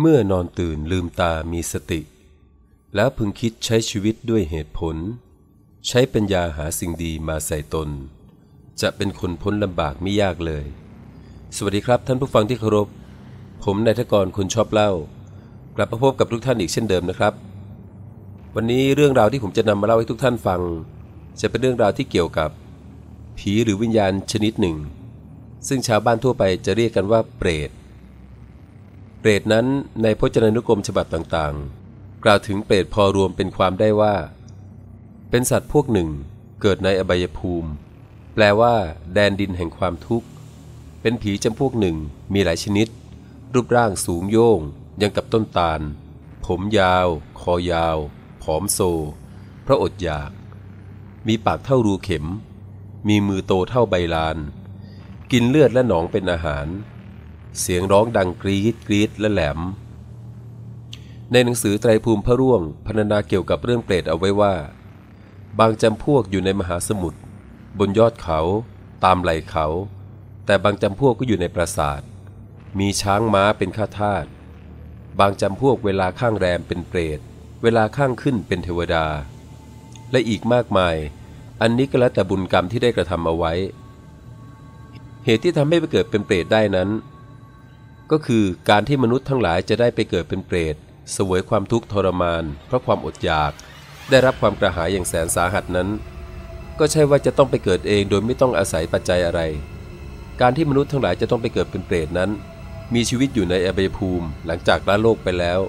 เมื่อนอนตื่นลืมตามีสติ แล้วพึงคิดใช้ชีวิตด้วยเหตุผล ใช้ปัญญาหาสิ่งดีมาใส่ตน จะเป็นคนพ้นลำบากไม่ยากเลย สวัสดีครับท่านผู้ฟังที่เคารพ ผมนายทกรคุณชอบเล่า กลับมาพบกับทุกท่านอีกเช่นเดิมนะครับ วันนี้เรื่องราวที่ผมจะนำมาเล่าให้ทุกท่านฟัง จะเป็นเรื่องราวที่เกี่ยวกับ ผีหรือวิญญาณชนิดหนึ่ง ซึ่งชาวบ้านทั่วไปจะเรียกกันว่าเปรต รตนั้นในพจนานุกรมฉบับต่างๆ กล่าวถึงเปรตพอรวมเป็นความได้ว่า เป็นสัตว์พวกหนึ่งเกิดในอบายภูมิ แปลว่า แดนดินแห่งความทุกข์ เป็นผีจำพวกหนึ่งมีหลายชนิด รูปร่างสูงโย่งยังกับต้นตาล ผมยาว คอยาว ผอมโซ เพราะอดอยาก มีปากเท่ารูเข็ม มีมือโตเท่าใบลาน กินเลือดและหนองเป็นอาหาร เสียงร้องดังกรีดกรีดและแหลม ในหนังสือไตรภูมิพระร่วงพรรณนาเกี่ยวกับเรื่องเปรตเอาไว้ว่า บางจำพวกอยู่ในมหาสมุทรบนยอดเขา ตามไหล่เขา แต่บางจำพวกก็อยู่ในปราสาท มีช้างม้าเป็นข้าทาสบางจำพวกเวลาข้างแรมเป็นเปรต เวลาข้างขึ้นเป็นเทวดา และอีกมากมาย อันนี้ก็แล้วแต่บุญกรรมที่ได้กระทำเอาไว้ เหตุที่ทำให้ไปเกิดเป็นเปรตได้นั้น ก็คือการที่มนุษย์ทั้งหลายจะได้ไปเกิดเป็นเปรตเสวยความทุกข์ทรมาน เพราะความอดอยาก ได้รับความกระหายอย่างแสนสาหัสนั้น ก็ใช่ว่าจะต้องไปเกิดเองโดยไม่ต้องอาศัยปัจจัยอะไร การที่มนุษย์ทั้งหลายจะต้องไปเกิดเป็นเปรตนั้น มีชีวิตอยู่ในอบายภูมิหลังจากละโลกไปแล้ว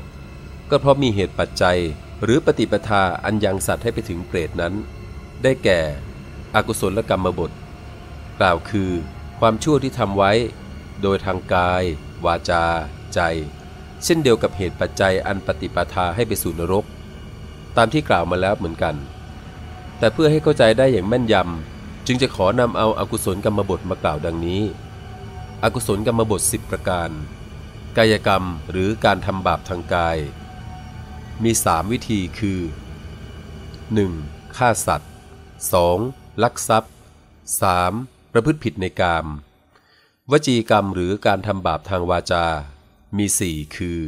ก็เพราะมีเหตุปัจจัย หรือปฏิปทาอันยังสัตว์ให้ไปถึงเปรตนั้น ได้แก่ อกุศลกรรมบท กล่าวคือ ความชั่วที่ทำไว้ โดยทางกาย วาจา ใจ เช่นเดียวกับเหตุปัจจัยอันปฏิปทาให้ไปสู่นรก ตามที่กล่าวมาแล้วเหมือนกัน แต่เพื่อให้เข้าใจได้อย่างแม่นยำ จึงจะขอนำเอาอากุศลกรรมบทมากล่าวดังนี้ อกุศลกรรมบท 10 ประการ กายกรรมหรือการทำบาปทางกาย มีสามวิธีคือ 1. ฆ่าสัตว์ 2. ลักทรัพย์ 3. ประพฤติผิดในกาม วจีกรรมหรือการทำบาปทางวาจา มีสี่คือ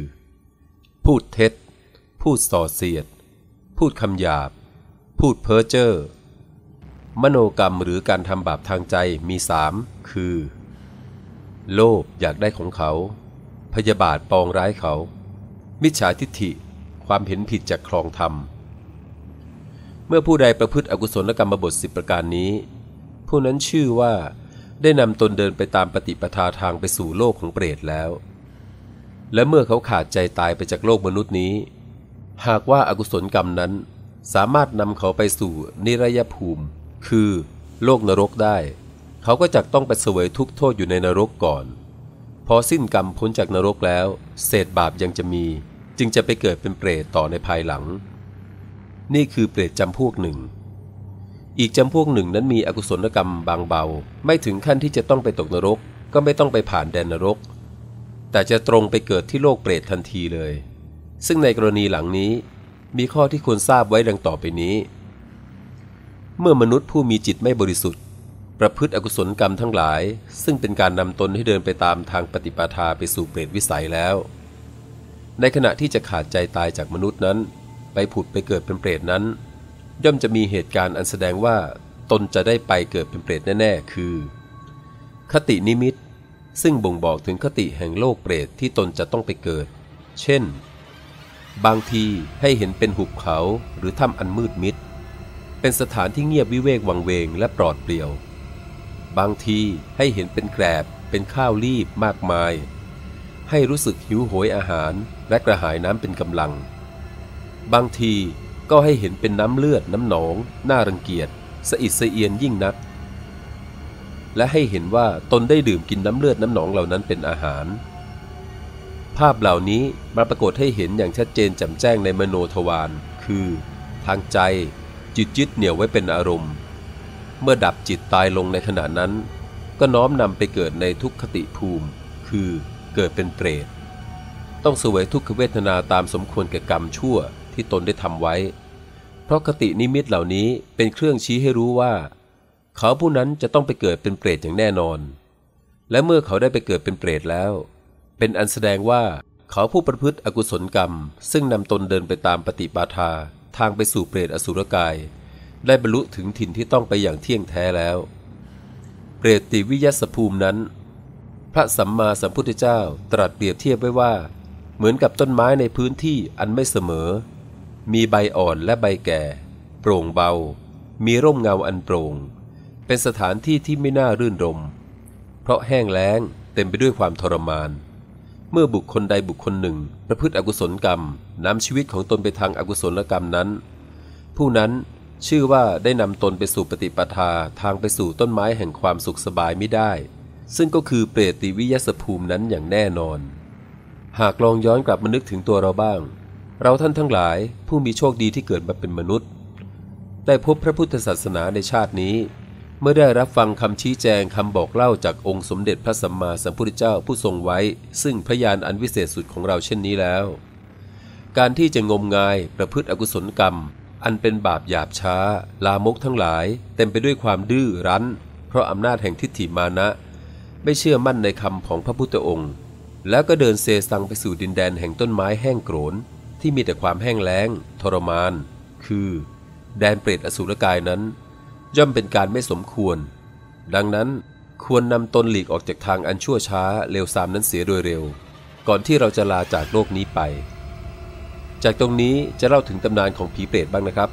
พูดเท็จ พูดส่อเสียด พูดคำหยาบ พูดเพ้อเจ้อ มโนกรรมหรือการทำบาปทางใจมีสามคือ โลภอยากได้ของเขา พยาบาทปองร้ายเขา มิจฉาทิฏฐิ ความเห็นผิดจากครองธรรม เมื่อผู้ใดประพฤติอกุศลกรรมบทสิบประการนี้ ผู้นั้นชื่อว่า ได้นำตนเดินไปตามปฏิปทาทางไปสู่โลกของเปรตแล้ว และเมื่อเขาขาดใจตายไปจากโลกมนุษย์นี้ หากว่าอากุศลกรรมนั้นสามารถนำเขาไปสู่นิรยภูมิ คือโลกนรกได้ เขาก็จะต้องไปเสวยทุกโทษอยู่ในนรกก่อน พอสิ้นกรรมพ้นจากนรกแล้ว เศษบาปยังจะมี จึงจะไปเกิดเป็นเปรตต่อในภายหลัง นี่คือเปรตจำพวกหนึ่ง อีกจำพวกหนึ่งนั้นมีอกุศลกรรมบางเบา ไม่ถึงขั้นที่จะต้องไปตกนรก ก็ไม่ต้องไปผ่านแดนนรก แต่จะตรงไปเกิดที่โลกเปรตทันทีเลย ซึ่งในกรณีหลังนี้ มีข้อที่ควรทราบไว้ดังต่อไปนี้ เมื่อมนุษย์ผู้มีจิตไม่บริสุทธิ์ ประพฤติอกุศลกรรมทั้งหลาย ซึ่งเป็นการนำตนให้เดินไปตามทางปฏิปทาไปสู่เปรตวิสัยแล้ว ในขณะที่จะขาดใจตายจากมนุษย์นั้น ไปผุดไปเกิดเป็นเปรตนั้น ย่อมจะมีเหตุการณ์อันแสดงว่าตนจะได้ไปเกิดเป็นเปรตแน่ๆ คือ คตินิมิต ซึ่งบ่งบอกถึงคติแห่งโลกเปรตที่ตนจะต้องไปเกิด เช่น บางทีให้เห็นเป็นหุบเขาหรือถ้ำอันมืดมิด เป็นสถานที่เงียบวิเวกวังเวงและปลอดเปลี่ยว บางทีให้เห็นเป็นแกรบเป็นข้าวรีบมากมาย ให้รู้สึกหิวโหยอาหารและกระหายน้ำเป็นกำลัง บางที ก็ให้เห็นเป็นน้ำเลือดน้ำหนอง น่ารังเกียจสะอิดสะเอียนยิ่งนัก และให้เห็นว่าตนได้ดื่มกินน้ำเลือดน้ำหนองเหล่านั้นเป็นอาหาร ภาพเหล่านี้มาปรากฏให้เห็นอย่างชัดเจนแจ่มแจ้งในมโนทวารคือ ทางใจจิตยึดเหนี่ยวไว้เป็นอารมณ์ เมื่อดับจิตตายลงในขณะนั้น ก็น้อมนำไปเกิดในทุกขติภูมิ คือเกิดเป็นเปรตต้องเสวยทุกขเวทนาตามสมควรแก่กรรมชั่ว ที่ตนได้ทำไว้ เพราะคตินิมิตเหล่านี้เป็นเครื่องชี้ให้รู้ว่า เขาผู้นั้นจะต้องไปเกิดเป็นเปรตอย่างแน่นอน และเมื่อเขาได้ไปเกิดเป็นเปรตแล้ว เป็นอันแสดงว่าเขาผู้ประพฤติอกุศลกรรม ซึ่งนำตนเดินไปตามปฏิปาทาทางไปสู่เปรตอสุรกาย ได้บรรลุถึงถิ่นที่ต้องไปอย่างเที่ยงแท้แล้ว เปรตติวิยสภูมินั้น พระสัมมาสัมพุทธเจ้าตรัสเปรียบเทียบไว้ว่า เหมือนกับต้นไม้ในพื้นที่อันไม่เสมอ มีใบอ่อนและใบแก่ โปร่งเบา มีร่มเงาอันโปร่ง เป็นสถานที่ที่ไม่น่ารื่นรม เพราะแห้งแล้งเต็มไปด้วยความทรมาน เมื่อบุคคลใดบุคคลหนึ่ง ประพฤติอกุศลกรรมนำชีวิตของตนไปทางอากุศลกรรมนั้น ผู้นั้นชื่อว่าได้นำตนไปสู่ปฏิปทาทางไปสู่ต้นไม้แห่งความสุขสบายไม่ได้ ซึ่งก็คือเปรตติวิยสภูมินั้นอย่างแน่นอน หากลองย้อนกลับมานึกถึงตัวเราบ้าง เราท่านทั้งหลายผู้มีโชคดีที่เกิดมาเป็นมนุษย์ ได้พบพระพุทธศาสนาในชาตินี้ เมื่อได้รับฟังคำชี้แจงคำบอกเล่าจากองค์สมเด็จพระสัมมาสัมพุทธเจ้าผู้ทรงไว้ ซึ่งพระญาณอันวิเศษสุดของเราเช่นนี้แล้ว การที่จะงมงายประพฤติอกุศลกรรม อันเป็นบาปหยาบช้า ลามกทั้งหลาย เต็มไปด้วยความดื้อรั้น เพราะอำนาจแห่งทิฏฐิมานะ ไม่เชื่อมั่นในคำของพระพุทธองค์ แล้วก็เดินเซซังไปสู่ดินแดนแห่งต้นไม้แห้งโกรน ที่มีแต่ความแห้งแล้ง ทรมาน คือ แดนเปรตอสุรกายนั้น ย่อมเป็นการไม่สมควร ดังนั้นควรนำตนหลีกออกจากทางอันชั่วช้าเร็วซามนั้นเสียโดยเร็ว ก่อนที่เราจะลาจากโลกนี้ไป จากตรงนี้จะเล่าถึงตำนานของผีเปรตบ้างนะครับ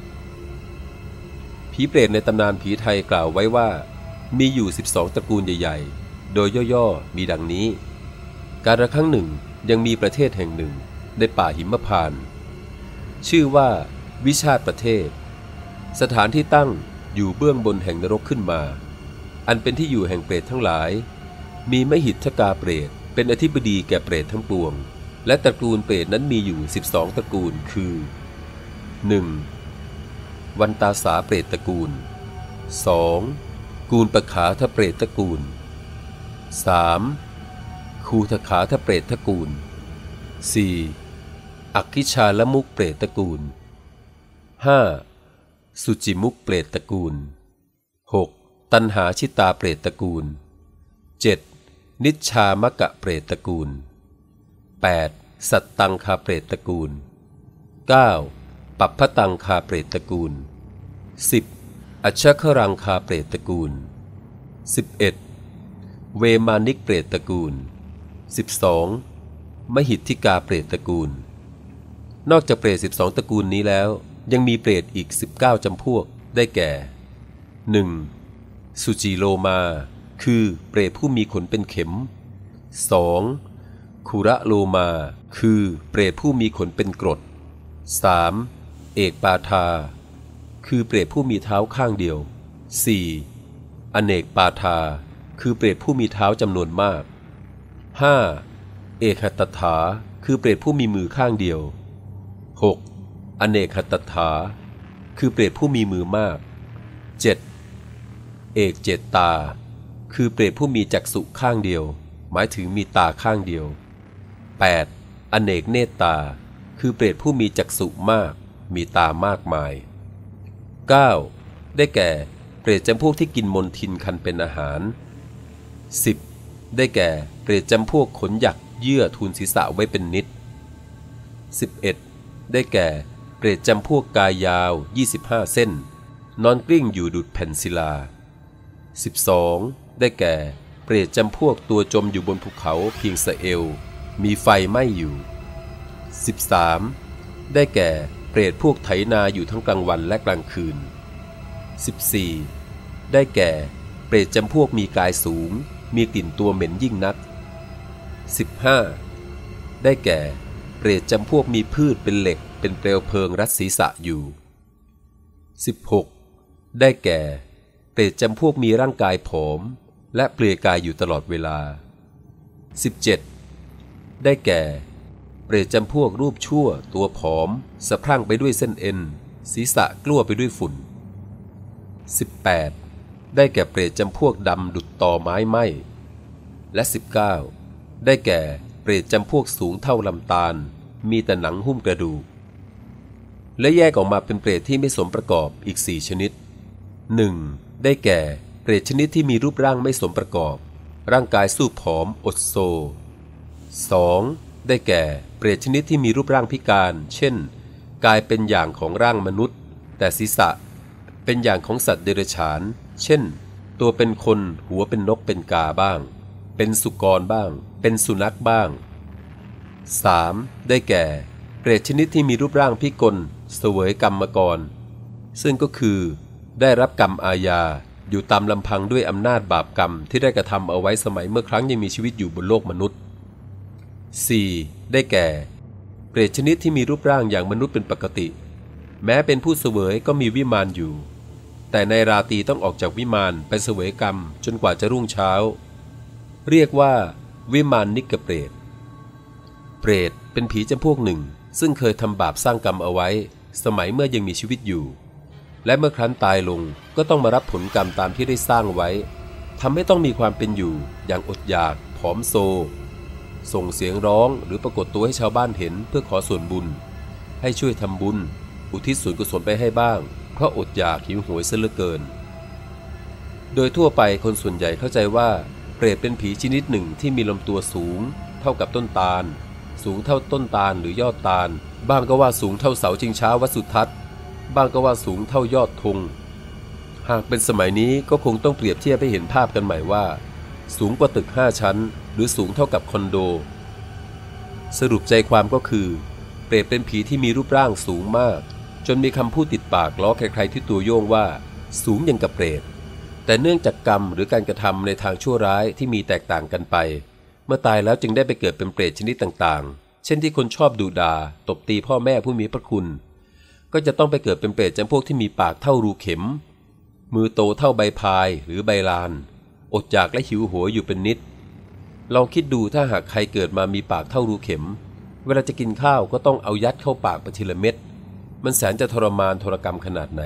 ผีเปรตในตำนานผีไทยกล่าวไว้ว่า มีอยู่ 12 ตระกูลใหญ่ ๆ โดยย่อๆ มีดังนี้ การละครั้งหนึ่งยังมีประเทศแห่งหนึ่ง ในป่าหิมพานต์ชื่อว่าวิชาตประเทศ สถานที่ตั้งอยู่เบื้องบนแห่งนรกขึ้นมา อันเป็นที่อยู่แห่งเปรตทั้งหลาย มีมหิทธกาเปรตเป็นอธิบดีแก่เปรตทั้งปวง และตระกูลเปรตนั้นมีอยู่ 12 ตระกูลคือ 1. วันตาสาเปรตตระกูล 2. กูลประขาทะเปรตตระกูล 3. คูทขาทะเปรตตระกูล 4. อักขิชาละมุกเปรตตระกูล 5. สุจิมุกเปรตตระกูล 6. ตันหาชิตาเปรตตระกูล 7. นิชชามกะเปรตตระกูล 8. สัตตังคาเปรตตระกูล 9. ปัปพตังคาเปรตตระกูล 10. อัชครังคาเปรตตระกูล 11. เวมานิกเปรตตระกูล 12. มหิทธิกาเปรตตระกูล นอกจากเปรต12 ตระกูลนี้แล้ว ยังมีเปรตอีก 19 จำพวก ได้แก่ 1. สุจิโลมา คือเปรตผู้มีขนเป็นเข็ม 2. คุระโลมา คือเปรตผู้มีขนเป็นกรด 3. เอกปาทา คือเปรตผู้มีเท้าข้างเดียว 4. อเนกปาทา คือเปรตผู้มีเท้าจำนวนมาก 5. เอกหัตถา คือเปรตผู้มีมือข้างเดียว 6. อเนกหัตถา คือเปรตผู้มีมือมาก 7. เอกเจตตา คือเปรตผู้มีจักษุข้างเดียว หมายถึงมีตาข้างเดียว 8. อเนกเนตตา คือเปรตผู้มีจักษุมาก มีตามากมาย 9. ได้แก่ เปรตจำพวกที่กินมนทินคันเป็นอาหาร 10. ได้แก่ เปรตจำพวกขนหยักเยื่อทูลศีรษะไว้เป็นนิด 11. ได้แก่ เปรตจำพวกกายยาว 25 เส้น นอนกลิ้งอยู่ดุดแผ่นศิลา 12. ได้แก่ เปรตจำพวกตัวจมอยู่บนภูเขาเพียงสะเอว มีไฟไหม้อยู่ 13. ได้แก่ เปรตพวกไถนาอยู่ทั้งกลางวันและกลางคืน 14. ได้แก่ เปรตจำพวกมีกายสูง มีกลิ่นตัวเหม็นยิ่งนัก 15. ได้แก่ เปรตจำพวกมีพืชเป็นเหล็ก เป็นเปลวเพลิงรัดศีรษะอยู่ 16. ได้แก่ เปรตจำพวกมีร่างกายผอม และเปลือยกายอยู่ตลอดเวลา 17. ได้แก่ เปรตจำพวกรูปชั่ว ตัวผอม สะพรั่งไปด้วยเส้นเอ็น ศีรษะกลั้วไปด้วยฝุ่น 18. ได้แก่เปรตจำพวกดำดุดต่อไม้ไหมและ 19. ได้แก่ รตจำพวกสูงเท่าลำตาล มีแต่หนังหุ้มกระดูก และแยกออกมาเป็นเปรตที่ไม่สมประกอบอีก 4 ชนิด 1. ได้แก่ เปรตชนิดที่มีรูปร่างไม่สมประกอบ ร่างกายสู้ผอมอดโซ 2. ได้แก่ เปรตชนิดที่มีรูปร่างพิการ เช่น กายเป็นอย่างของร่างมนุษย์ แต่ศีรษะ เป็นอย่างของสัตว์เดรัจฉาน เช่น ตัวเป็นคนหัวเป็นนกเป็นกาบ้าง เป็นสุกรบ้าง เป็นสุนัขบ้าง 3. ได้แก่ เปรตชนิดที่มีรูปร่างพิกลเสวยกรรมมก่อนซึ่งก็คือ ได้รับกรรมอาญาอยู่ตามลำพังด้วยอำนาจบาปกรรมที่ได้กระทำเอาไว้สมัยเมื่อครั้งยังมีชีวิตอยู่บนโลกมนุษย์ 4. ได้แก่ เปรตชนิดที่มีรูปร่างอย่างมนุษย์เป็นปกติ แม้เป็นผู้เสวยก็มีวิมานอยู่ แต่ในราตรีต้องออกจากวิมานไปเสวยกรรมจนกว่าจะรุ่งเช้า เรียกว่า วิมานนิกเปรต เปรตเป็นผีจำพวกหนึ่ง ซึ่งเคยทำบาปสร้างกรรมเอาไว้ สมัยเมื่อยังมีชีวิตอยู่ และเมื่อครั้นตายลงก็ต้องมารับผลกรรมตามที่ได้สร้างไว้ทำให้ต้องมีความเป็นอยู่อย่างอดอยากผอมโซ ส่งเสียงร้องหรือปรากฏตัวให้ชาวบ้านเห็นเพื่อขอส่วนบุญ ให้ช่วยทำบุญ อุทิศส่วนกุศลไปให้บ้าง เพราะอดอยากหิวโหยเสียเหลือเกิน โดยทั่วไปคนส่วนใหญ่เข้าใจว่า เปรตเป็นผีชนิดหนึ่งที่มีลำตัวสูง เท่ากับต้นตาล สูงเท่าต้นตาลหรือยอดตาล บ้างก็ว่าสูงเท่าเสาชิงช้าวัดสุทัศน์ บ้างก็ว่าสูงเท่ายอดธงหากเป็นสมัยนี้ก็คงต้องเปรียบเทียบให้เห็นภาพกันใหม่ว่า สูงกว่าตึก 5 ชั้น หรือสูงเท่ากับคอนโด สรุปใจความก็คือ เปรตเป็นผีที่มีรูปร่างสูงมาก จนมีคำพูดติดปากล้อใครๆที่ตัวโยงว่า สูงอย่างกับเปรต แต่เนื่องจากกรรมหรือการกระทำในทางชั่วร้ายที่มีแตกต่างกันไป เมื่อตายแล้วจึงได้ไปเกิดเป็นเปรตชนิดต่างๆ เช่นที่คนชอบดูดา ตบตีพ่อแม่ผู้มีพระคุณ ก็จะต้องไปเกิดเป็นเปรตจำพวกที่มีปากเท่ารูเข็ม มือโตเท่าใบพายหรือใบลาน อดอยากและหิวโหยอยู่เป็นนิด ลองคิดดูถ้าหากใครเกิดมามีปากเท่ารูเข็ม เวลาจะกินข้าวก็ต้องเอายัดเข้าปากไปทีละเม็ด มันแสนจะทรมานทรกรรมขนาดไหน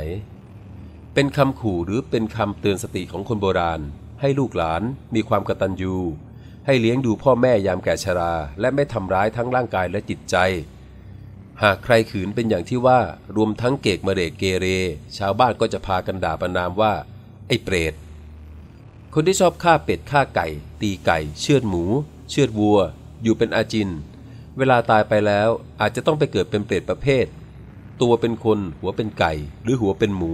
เป็นคำขู่หรือเป็นคำเตือนสติของคนโบราณ ให้ลูกหลานมีความกตัญญูให้เลี้ยงดูพ่อแม่ยามแก่ชรา และไม่ทำร้ายทั้งร่างกายและจิตใจ หากใครขืนเป็นอย่างที่ว่ารวมทั้งเกกมะเรกเกเร ชาวบ้านก็จะพากันด่าประนามว่า ไอ้เปรต คนที่ชอบฆ่าเป็ดฆ่าไก่ ตีไก่ เชือดหมู เชือดวัว อยู่เป็นอาจิน เวลาตายไปแล้วอาจจะต้องไปเกิดเป็นเปรตประเภท ตัวเป็นคนหัวเป็นไก่ หรือหัวเป็นหมู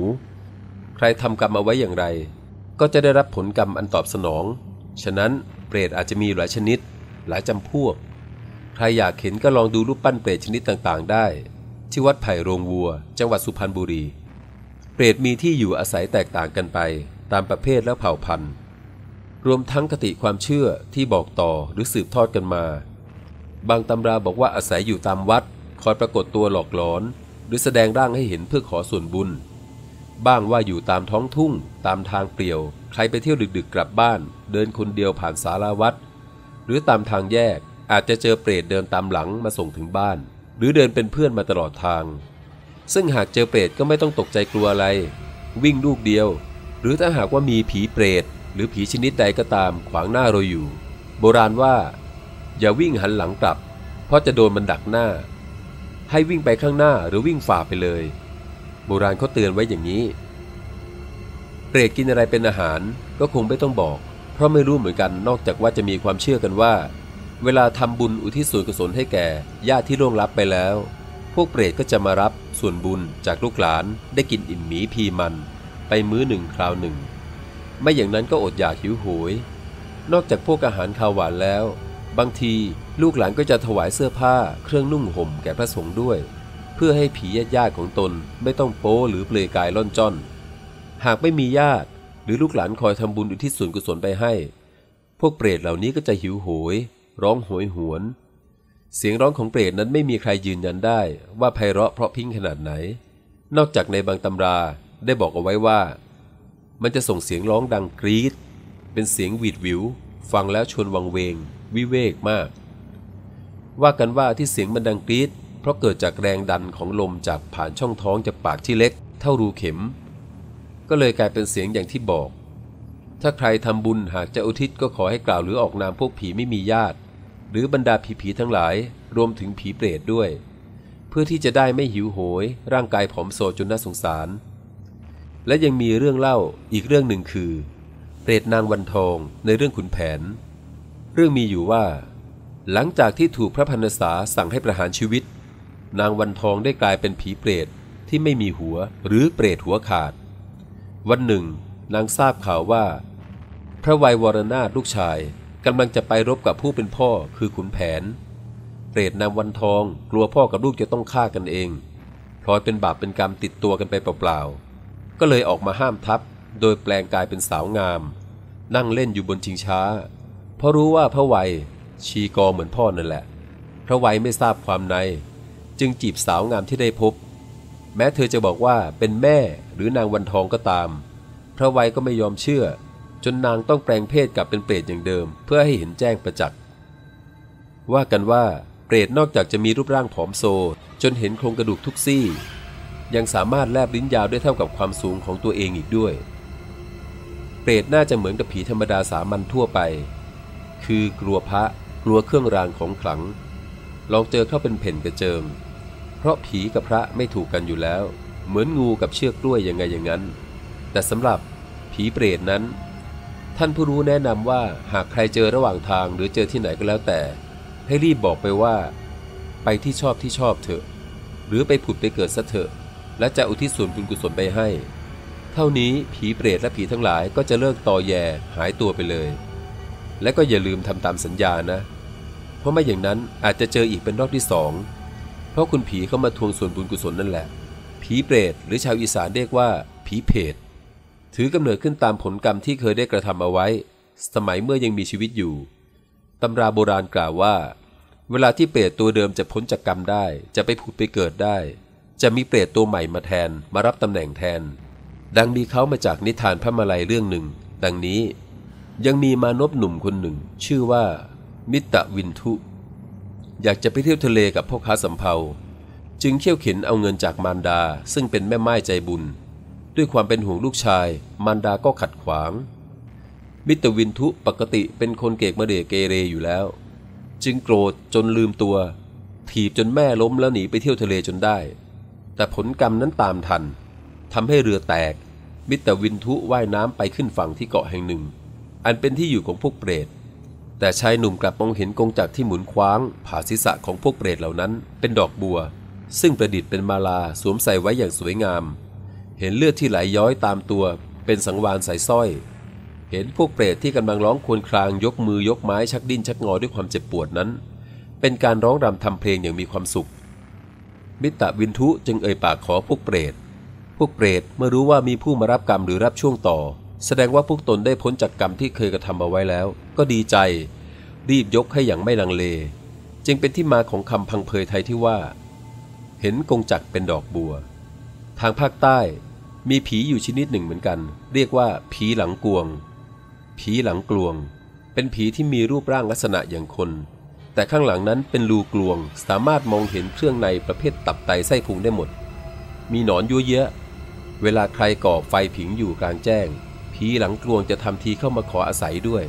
ใครทำกรรมเอาไว้อย่างไร ก็จะได้รับผลกรรมอันตอบสนอง ฉะนั้นเปรตอาจจะมีหลายชนิด หลายจำพวก ใครอยากเห็นก็ลองดูรูปปั้นเปรตชนิดต่างๆ ได้ ที่วัดไผ่โรงวัว จังหวัดสุพรรณบุรี เปรตมีที่อยู่อาศัยแตกต่างกันไป ตามประเภทและเผ่าพันธุ์ รวมทั้งคติความเชื่อที่บอกต่อหรือสืบทอดกันมา บางตำราบอกว่าอาศัยอยู่ตามวัด คอยปรากฏตัวหลอกหลอน หรือแสดงร่างให้เห็นเพื่อขอส่วนบุญ บ้างว่าอยู่ตามท้องทุ่ง ตามทางเปลี่ยว ใครไปเที่ยวดึกๆกลับบ้าน เดินคนเดียวผ่านสาราวัด หรือตามทางแยกอาจจะเจอเปรตเดินตามหลังมาส่งถึงบ้าน หรือเดินเป็นเพื่อนมาตลอดทาง ซึ่งหากเจอเปรตก็ไม่ต้องตกใจกลัวอะไร วิ่งลูกเดียว หรือถ้าหากว่ามีผีเปรต หรือผีชนิดใดก็ตามขวางหน้าเราอยู่ โบราณว่า อย่าวิ่งหันหลังกลับ เพราะจะโดนมันดักหน้า ให้วิ่งไปข้างหน้าหรือวิ่งฝ่าไปเลย โบราณเขาเตือนไว้อย่างนี้ เปรตกินอะไรเป็นอาหารก็คงไม่ต้องบอก เพราะไม่รู้เหมือนกันนอกจากว่าจะมีความเชื่อกันว่า เวลาทำบุญอุทิศส่วนกุศลให้แก่ญาติที่ล่วงลับไปแล้ว พวกเปรตก็จะมารับส่วนบุญจากลูกหลานได้กินอิ่มหมีพีมัน ไปมื้อหนึ่งคราวหนึ่ง ไม่อย่างนั้นก็อดอยากหิวโหย นอกจากพวกอาหารข้าวหวานแล้ว บางทีลูกหลานก็จะถวายเสื้อผ้าเครื่องนุ่งห่มแก่พระสงฆ์ด้วย เพื่อให้ผีญาติๆของตนไม่ต้องโป้หรือเปลือยกายล่อนจ้อน หากไม่มีญาติหรือลูกหลานคอยทำบุญอุทิศส่วนกุศลไปให้ พวกเปรตเหล่านี้ก็จะหิวโหย ร้องโหยหวน เสียงร้องของเปรตนั้นไม่มีใครยืนยันได้ว่าไพเราะเพราะพิ้งขนาดไหน นอกจากในบางตำราได้บอกเอาไว้ว่า มันจะส่งเสียงร้องดังกรี๊ดเป็นเสียงหวีดวิว ฟังแล้วชวนวังเวง วิเวกมาก ว่ากันว่าที่เสียงมันดังกรี๊ด ราะเกิดจากแรงดันของลมจากผ่านช่องท้องจากปากที่เล็ก เท่ารูเข็ม ก็เลยกลายเป็นเสียงอย่างที่บอก ถ้าใครทำบุญหากจะอุทิศก็ขอให้กล่าวหรือออกนามพวกผีไม่มีญาติ หรือบรรดาผีผีทั้งหลาย รวมถึงผีเปรตด้วย เพื่อที่จะได้ไม่หิวโหย ร่างกายผอมโซจนน่าสงสาร และยังมีเรื่องเล่าอีกเรื่องหนึ่งคือ เปรตนางวันทองในเรื่องขุนแผน เรื่องมีอยู่ว่าหลังจากที่ถูกพระพันษาสั่งให้ประหารชีวิต นางวันทองได้กลายเป็นผีเปรตที่ไม่มีหัวหรือเปรตหัวขาด วันหนึ่ง นางทราบข่าวว่า พระวัยวรนาถลูกชายกำลังจะไปรบกับผู้เป็นพ่อคือขุนแผน เปรตนางวันทองกลัวพ่อกับลูกจะต้องฆ่ากันเองพลอยเป็นบาปเป็นกรรมติดตัวกันไปเปล่าๆก็เลยออกมาห้ามทับ โดยแปลงกายเป็นสาวงาม นั่งเล่นอยู่บนชิงช้า เพราะรู้ว่าพระวัยชีกอเหมือนพ่อนั่นแหละ พระวัยไม่ทราบความใน จึงจีบสาวงามที่ได้พบ แม้เธอจะบอกว่าเป็นแม่หรือนางวันทองก็ตาม พระวัยก็ไม่ยอมเชื่อ จนนางต้องแปลงเพศกลับเป็นเปรตอย่างเดิม เพื่อให้เห็นแจ้งประจักษ์ว่ากันว่าเปรตนอกจากจะมีรูปร่างผอมโซ จนเห็นโครงกระดูกทุกซี่ ยังสามารถแลบลิ้นยาวได้เท่ากับความสูงของตัวเองอีกด้วย เปรตน่าจะเหมือนกับผีธรรมดาสามัญทั่วไป คือกลัวพระกลัวเครื่องรางของขลัง ลองเจอเข้าเป็นเพ่นกระเจิง เพราะผีกับพระไม่ถูกกันอยู่แล้ว เหมือนงูกับเชือกกล้วยยังไงอย่างนั้น แต่สำหรับผีเปรตนั้น ท่านผู้รู้แนะนำว่าหากใครเจอระหว่างทางหรือเจอที่ไหนก็แล้วแต่ ให้รีบบอกไปว่า ไปที่ชอบที่ชอบเถอะ หรือไปผุดไปเกิดซะเถอะ และจะอุทิศส่วนบุญกุศลไปให้ เท่านี้ผีเปรตและผีทั้งหลายก็จะเลิกตอแยหายตัวไปเลย และก็อย่าลืมทำตามสัญญานะ เพราะไม่อย่างนั้นอาจจะเจออีกเป็นรอบที่สอง ราะคุณผีเข้ามาทวงส่วนบุญกุศลนั่นแหละ ผีเปรตหรือชาวอีสานเรียกว่า ผีเพตถือกำเนิดขึ้นตามผลกรรมที่เคยได้กระทำเอาไว้ สมัยเมื่อยังมีชีวิตอยู่ตำราโบราณกล่าวว่า เวลาที่เปรตตัวเดิมจะพ้นจากกรรมได้ จะไปผุดไปเกิดได้ จะมีเปรตตัวใหม่มาแทนมารับตำแหน่งแทน ดังมีเขามาจากนิทานพระมาลัยเรื่องหนึ่ง ดังนี้ยังมีมานพหนุ่มคนหนึ่ง ชื่อว่า มิตรวินทุ อยากจะไปเที่ยวทะเลกับพ่อค้าสำเภาจึงเขี่ยวเข็นเอาเงินจากมารดาซึ่งเป็นแม่ไม้ใจบุญ ด้วยความเป็นห่วงลูกชาย มารดาก็ขัดขวาง มิตรวินทุปกติเป็นคนเกกมะเดเกเรอยู่แล้ว จึงโกรธจนลืมตัว ถีบจนแม่ล้มแล้วหนีไปเที่ยวทะเลจนได้ แต่ผลกรรมนั้นตามทันทำให้เรือแตก มิตรวินทุว่ายน้ำไปขึ้นฝั่งที่เกาะแห่งหนึ่ง อันเป็นที่อยู่ของพวกเปรต แต่ชายหนุ่มกลับมองเห็นกงจักรที่หมุนคว้าง ผ่าศีรษะของพวกเปรตเหล่านั้น เป็นดอกบัว ซึ่งประดิษฐ์เป็นมาลาสวมใส่ไว้อย่างสวยงาม เห็นเลือดที่ไหลย้อยตามตัว เป็นสังวานใส่สร้อย เห็นพวกเปรตที่กำลังร้องครวญครางยกมือยกไม้ชักดิ้นชักงอด้วยความเจ็บปวดนั้น เป็นการร้องรำทำเพลงอย่างมีความสุข มิตรวินทุจึงเอ่ยปากขอพวกเปรต พวกเปรตเมื่อรู้ว่ามีผู้มารับกรรมหรือรับช่วงต่อ แสดงว่าพวกตนได้พ้นจากกรรมที่เคยกระทำเอาไว้แล้ว ก็ดีใจ รีบยกให้อย่างไม่ลังเล จึงเป็นที่มาของคำพังเพยไทยที่ว่า เห็นกงจักเป็นดอกบัว ทางภาคใต้มีผีอยู่ชนิดหนึ่งเหมือนกัน เรียกว่าผีหลังกวง ผีหลังกลวง เป็นผีที่มีรูปร่างลักษณะอย่างคน แต่ข้างหลังนั้นเป็นรูกลวง สามารถมองเห็นเครื่องในประเภทตับไตไส้พุงได้หมด มีหนอนยั่วเยะ เวลาใครก่อไฟผิงอยู่กลางแจ้ง ผีหลังกลวงจะทำทีเข้ามาขออาศัยด้วย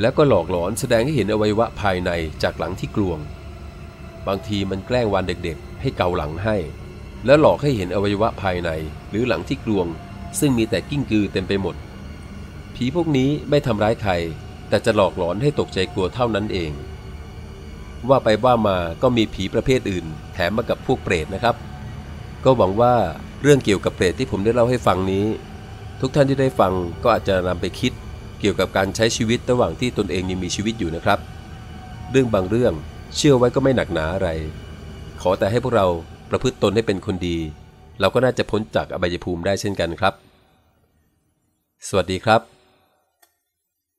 แล้วก็หลอกหลอนแสดงให้เห็นอวัยวะภายในจากหลังที่กลวง บางทีมันแกล้งวานเด็กๆ ให้เกาหลังให้ แล้วหลอกให้เห็นอวัยวะภายในหรือหลังที่กลวง ซึ่งมีแต่กิ้งกือเต็มไปหมด ผีพวกนี้ไม่ทำร้ายใคร แต่จะหลอกหลอนให้ตกใจกลัวเท่านั้นเอง ว่าไปว่ามาก็มีผีประเภทอื่น แถมมากับพวกเปรตนะครับ ก็หวังว่าเรื่องเกี่ยวกับเปรตที่ผมได้เล่าให้ฟังนี้ ทุกท่านที่ได้ฟังก็อาจจะนำไปคิดเกี่ยวกับการใช้ชีวิตระหว่างที่ตนเองยังมีชีวิตอยู่นะครับ เรื่องบางเรื่องเชื่อไว้ก็ไม่หนักหนาอะไร ขอแต่ให้พวกเราประพฤติตนให้เป็นคนดี เราก็น่าจะพ้นจากอบายภูมิได้เช่นกันครับ สวัสดีครับ